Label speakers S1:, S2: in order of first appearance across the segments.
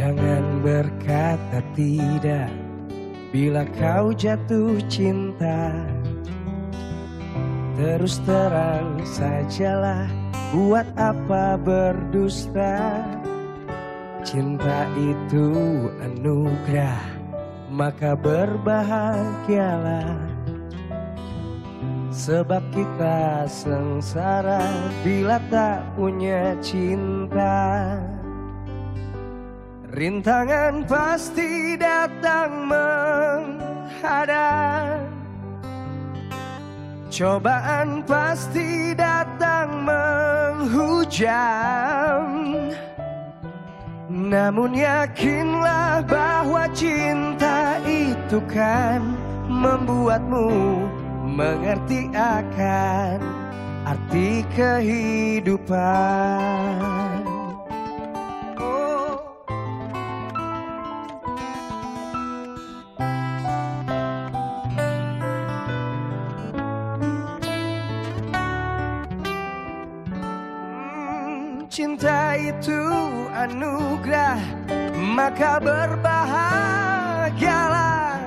S1: Jangan berkata tidak bila kau jatuh cinta. Terus terang sajalah buat apa berdusta. Cinta itu anugerah, maka berbahagialah. Sebab kita sengsara bila tak punya cinta. Rintangan pasti datang menghadang Cobaan pasti datang menghujam. Namun yakinlah bahwa cinta itu kan Membuatmu mengerti akan arti kehidupan cinta itu anugerah Maka berbahagialah.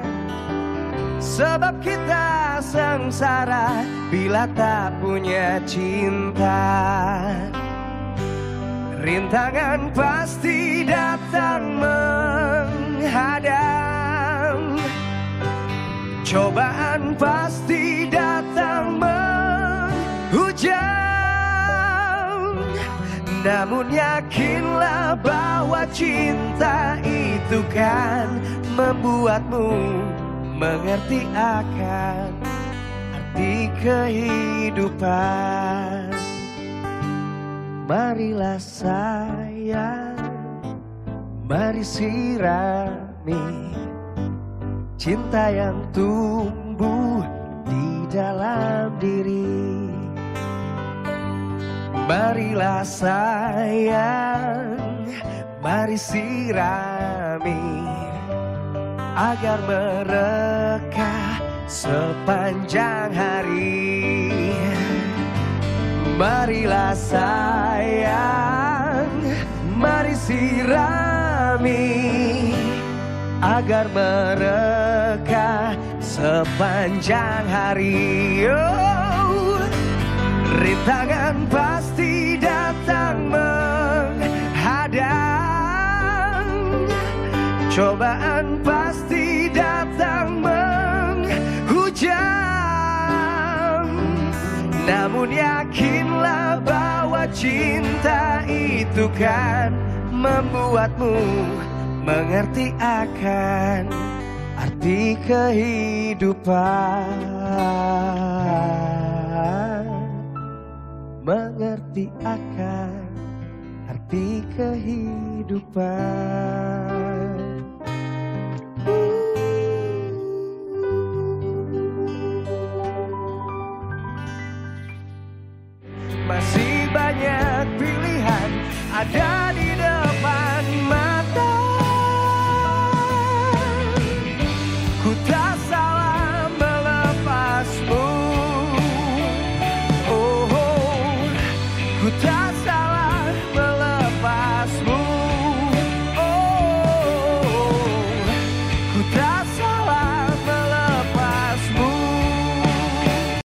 S1: Sebab kita sengsara Bila tak punya cinta. Rintangan pasti datang menghadang. Cobaan pasti namun yakinlah bahwa cinta itu kan membuatmu mengerti akan arti kehidupan. Marilah sayang, mari sirami cinta yang tumbuh di dalam diri. Marilah sayang, mari sirami Agar mereka sepanjang hari. Marilah sayang, mari sirami Agar mereka sepanjang hari. Oh, Rintangan pasti Cobaan pasti datang menghujam Namun yakinlah bahwa cinta itu kan Membuatmu mengerti akan arti kehidupan mengerti akan arti kehidupan. Ooh.